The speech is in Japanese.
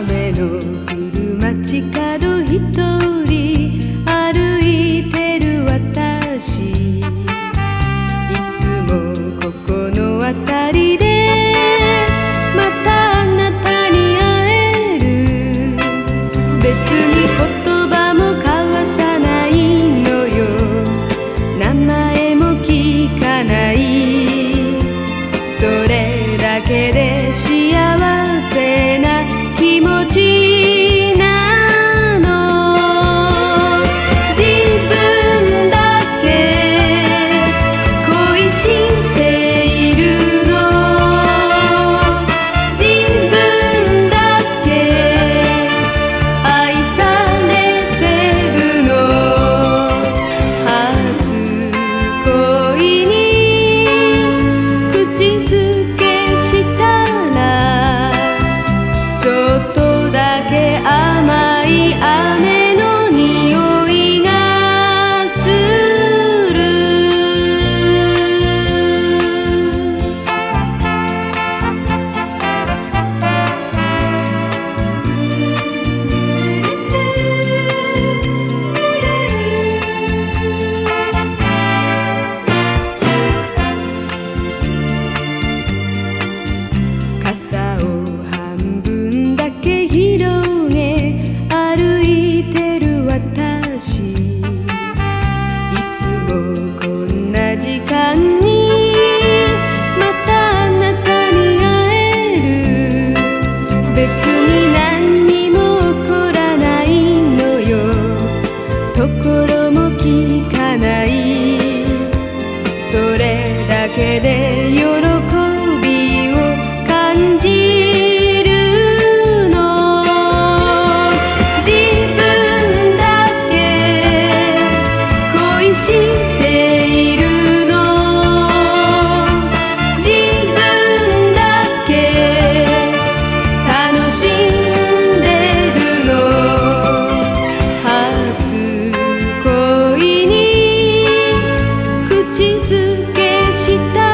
雨の降る街角こんな時間にまたあなたに会える別に何にも起こらないのよ。ところも聞かない。それだけで喜けした